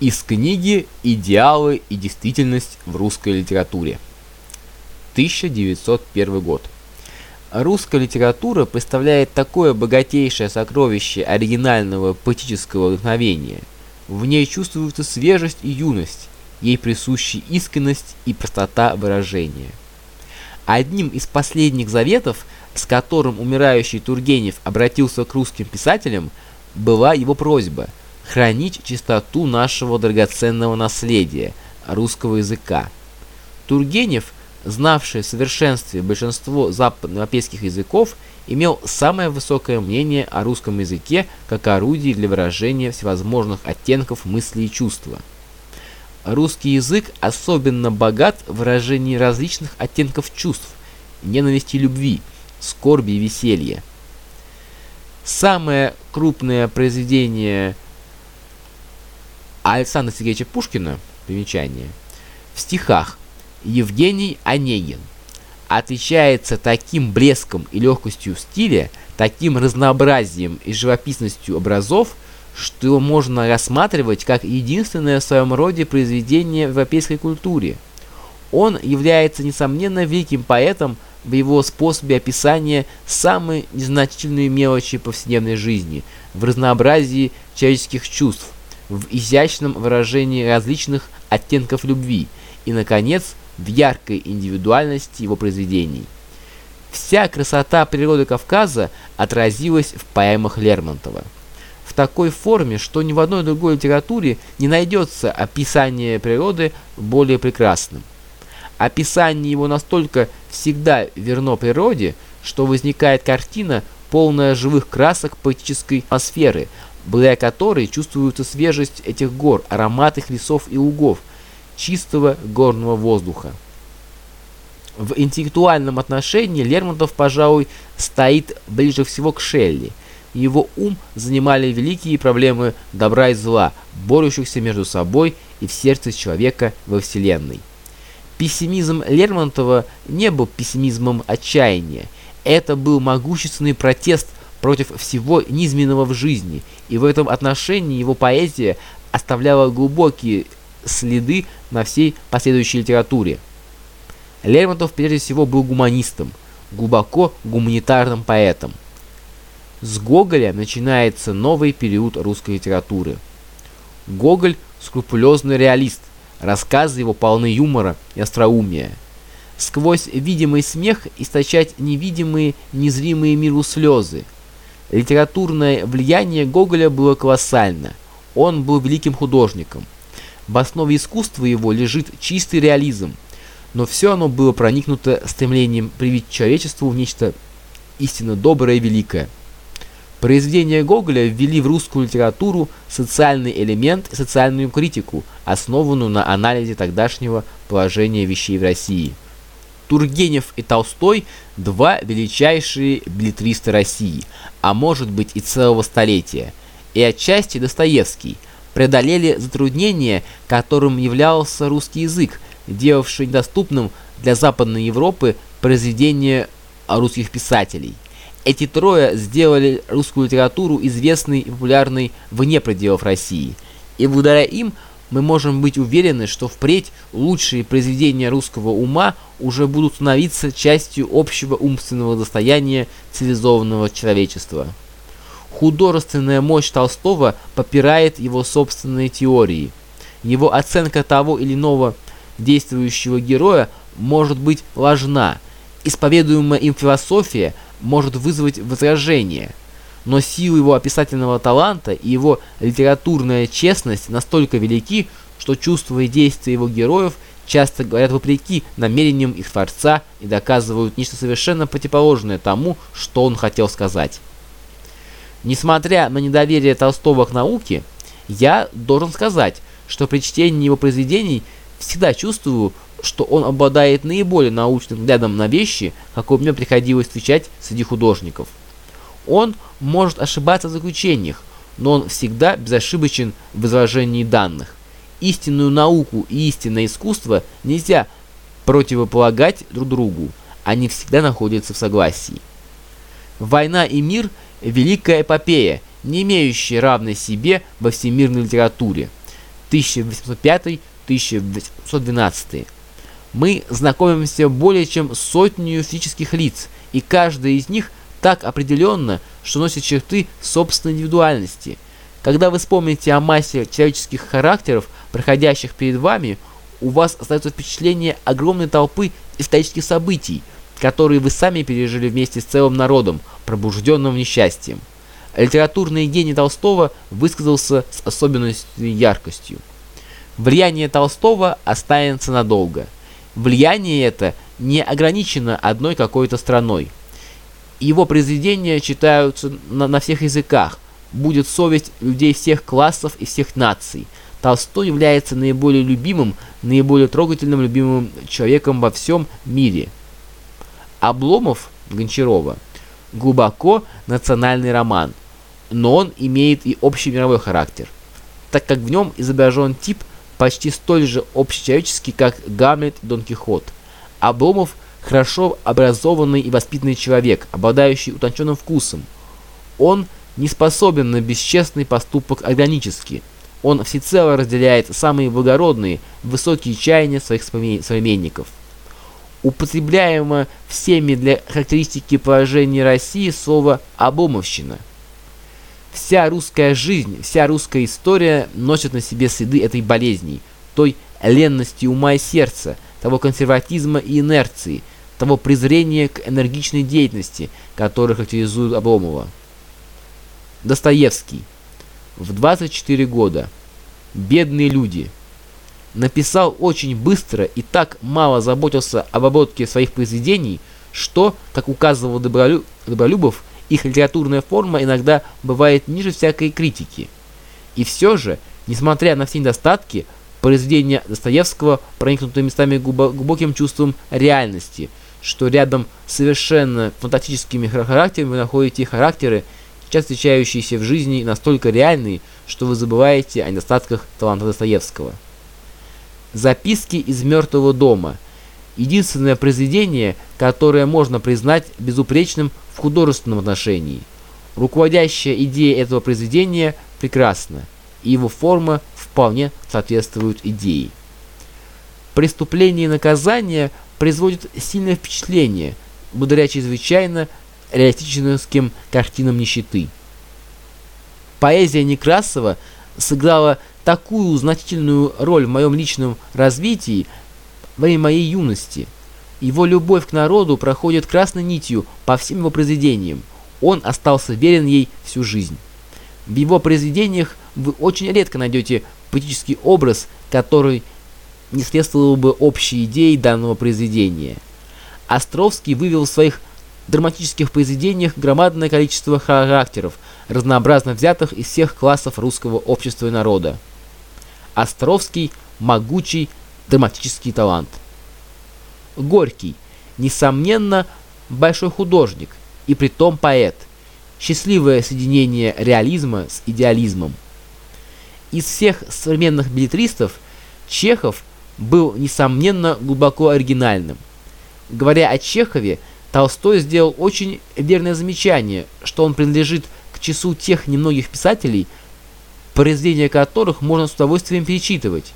Из книги «Идеалы и действительность в русской литературе». 1901 год. Русская литература представляет такое богатейшее сокровище оригинального поэтического вдохновения. В ней чувствуется свежесть и юность, ей присущи искренность и простота выражения. Одним из последних заветов, с которым умирающий Тургенев обратился к русским писателям, была его просьба – хранить чистоту нашего драгоценного наследия, русского языка. Тургенев, знавший в совершенстве большинство западноевропейских языков, имел самое высокое мнение о русском языке как орудии для выражения всевозможных оттенков мысли и чувства. Русский язык особенно богат в выражении различных оттенков чувств, ненависти любви, скорби и веселья. Самое крупное произведение – Александра Сергеевича Пушкина, примечание, в стихах Евгений Онегин отличается таким блеском и легкостью стиля, таким разнообразием и живописностью образов, что его можно рассматривать как единственное в своем роде произведение в европейской культуре. Он является, несомненно, великим поэтом в его способе описания самой незначительной мелочи повседневной жизни, в разнообразии человеческих чувств, в изящном выражении различных оттенков любви и, наконец, в яркой индивидуальности его произведений. Вся красота природы Кавказа отразилась в поэмах Лермонтова. В такой форме, что ни в одной другой литературе не найдется описание природы более прекрасным. Описание его настолько всегда верно природе, что возникает картина, полная живых красок поэтической атмосферы, благодаря которой чувствуется свежесть этих гор, аромат их лесов и лугов, чистого горного воздуха. В интеллектуальном отношении Лермонтов, пожалуй, стоит ближе всего к Шелли. Его ум занимали великие проблемы добра и зла, борющихся между собой и в сердце человека во Вселенной. Пессимизм Лермонтова не был пессимизмом отчаяния. Это был могущественный протест против всего низменного в жизни, и в этом отношении его поэзия оставляла глубокие следы на всей последующей литературе. Лермонтов прежде всего был гуманистом, глубоко гуманитарным поэтом. С Гоголя начинается новый период русской литературы. Гоголь – скрупулезный реалист, рассказы его полны юмора и остроумия. Сквозь видимый смех источать невидимые, незримые миру слезы – Литературное влияние Гоголя было колоссально. Он был великим художником. В основе искусства его лежит чистый реализм, но все оно было проникнуто стремлением привить человечеству в нечто истинно доброе и великое. Произведения Гоголя ввели в русскую литературу социальный элемент социальную критику, основанную на анализе тогдашнего положения вещей в России. Тургенев и Толстой – два величайшие билетриста России, а может быть и целого столетия, и отчасти Достоевский, преодолели затруднения, которым являлся русский язык, делавший недоступным для Западной Европы произведения русских писателей. Эти трое сделали русскую литературу известной и популярной вне пределов России, и благодаря им – мы можем быть уверены, что впредь лучшие произведения русского ума уже будут становиться частью общего умственного достояния цивилизованного человечества. Художественная мощь Толстого попирает его собственные теории. Его оценка того или иного действующего героя может быть ложна. Исповедуемая им философия может вызвать возражение – но силы его описательного таланта и его литературная честность настолько велики, что чувства и действия его героев часто говорят вопреки намерениям их творца и доказывают нечто совершенно противоположное тому, что он хотел сказать. Несмотря на недоверие Толстого к науке, я должен сказать, что при чтении его произведений всегда чувствую, что он обладает наиболее научным взглядом на вещи, какой мне приходилось встречать среди художников. Он может ошибаться в заключениях, но он всегда безошибочен в изложении данных. Истинную науку и истинное искусство нельзя противополагать друг другу, они всегда находятся в согласии. «Война и мир» – великая эпопея, не имеющая равной себе во всемирной литературе. 1805-1812. Мы знакомимся более чем с сотней физических лиц, и каждый из них так определенно, что носит черты собственной индивидуальности. Когда вы вспомните о массе человеческих характеров, проходящих перед вами, у вас остается впечатление огромной толпы исторических событий, которые вы сами пережили вместе с целым народом, пробужденным несчастьем. Литературный гений Толстого высказался с особенной яркостью. Влияние Толстого останется надолго. Влияние это не ограничено одной какой-то страной. Его произведения читаются на, на всех языках, будет совесть людей всех классов и всех наций. Толстой является наиболее любимым, наиболее трогательным любимым человеком во всем мире. Обломов Гончарова глубоко национальный роман, но он имеет и общий мировой характер, так как в нем изображен тип почти столь же общечеловеческий, как Гамлет Дон Кихот. Обломов – хорошо образованный и воспитанный человек, обладающий утонченным вкусом. Он не способен на бесчестный поступок органически. Он всецело разделяет самые благородные, высокие чаяния своих современников. Употребляемо всеми для характеристики положения России слово «обломовщина». Вся русская жизнь, вся русская история носит на себе следы этой болезни, той ленности ума и сердца – того консерватизма и инерции, того презрения к энергичной деятельности, который характеризует Обломова. Достоевский. В 24 года. Бедные люди. Написал очень быстро и так мало заботился об обработке своих произведений, что, как указывал Добролю... Добролюбов, их литературная форма иногда бывает ниже всякой критики. И все же, несмотря на все недостатки, Произведения Достоевского проникнуты местами глубоким чувством реальности, что рядом с совершенно фантастическими характерами вы находите характеры, часто встречающиеся в жизни настолько реальные, что вы забываете о недостатках таланта Достоевского. Записки из мертвого дома – единственное произведение, которое можно признать безупречным в художественном отношении. Руководящая идея этого произведения прекрасна, и его форма вполне соответствуют идее. Преступление и наказание производят сильное впечатление, благодаря чрезвычайно реалистическим картинам нищеты. Поэзия Некрасова сыграла такую значительную роль в моем личном развитии во время моей юности. Его любовь к народу проходит красной нитью по всем его произведениям. Он остался верен ей всю жизнь. В его произведениях вы очень редко найдете поэтический образ, который не следствовал бы общей идеи данного произведения. Островский вывел в своих драматических произведениях громадное количество характеров, разнообразно взятых из всех классов русского общества и народа. Островский – могучий драматический талант. Горький – несомненно, большой художник, и притом поэт. Счастливое соединение реализма с идеализмом. Из всех современных билетристов Чехов был, несомненно, глубоко оригинальным. Говоря о Чехове, Толстой сделал очень верное замечание, что он принадлежит к числу тех немногих писателей, произведения которых можно с удовольствием перечитывать.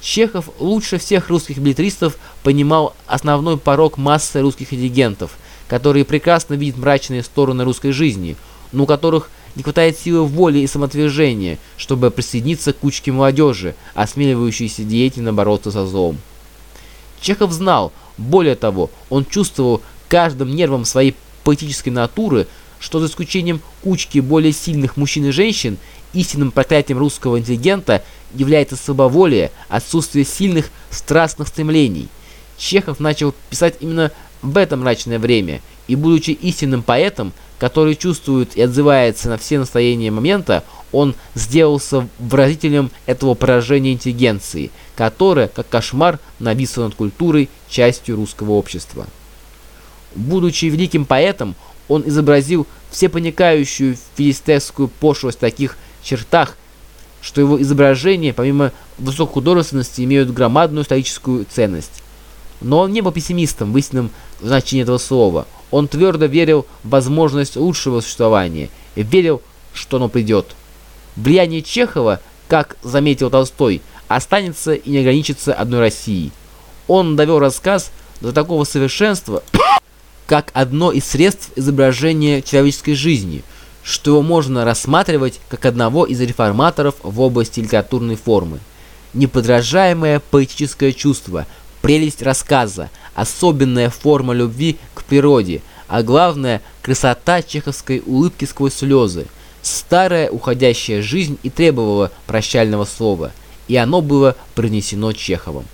Чехов лучше всех русских билетристов понимал основной порог массы русских интеллигентов, которые прекрасно видят мрачные стороны русской жизни, но у которых не хватает силы воли и самоотвержения, чтобы присоединиться к кучке молодежи, осмеливающейся деятельно бороться со злом. Чехов знал, более того, он чувствовал каждым нервом своей поэтической натуры, что за исключением кучки более сильных мужчин и женщин, истинным проклятием русского интеллигента является слабоволие, отсутствие сильных страстных стремлений. Чехов начал писать именно в это мрачное время, и будучи истинным поэтом, который чувствует и отзывается на все настроения момента, он сделался выразителем этого поражения интеллигенции, которое, как кошмар, нависло над культурой, частью русского общества. Будучи великим поэтом, он изобразил всепоникающую филистесскую пошлость в таких чертах, что его изображения, помимо высокой художественности, имеют громадную историческую ценность. Но он не был пессимистом в истинном значении этого слова – он твердо верил в возможность лучшего существования и верил, что оно придет. Влияние Чехова как заметил Толстой, останется и не ограничится одной Россией. Он довел рассказ до такого совершенства, как одно из средств изображения человеческой жизни, что его можно рассматривать как одного из реформаторов в области литературной формы. Неподражаемое поэтическое чувство, прелесть рассказа, особенная форма любви к природе, а главное – красота чеховской улыбки сквозь слезы. Старая уходящая жизнь и требовала прощального слова, и оно было принесено Чеховым.